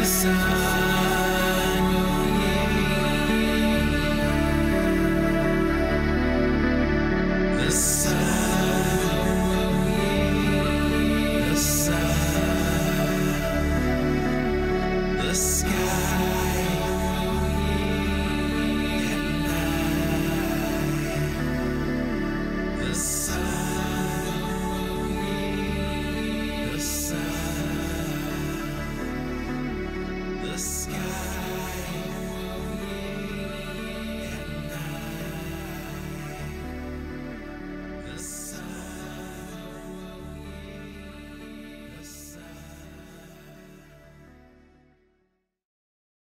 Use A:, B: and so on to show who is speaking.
A: the sun. The sun.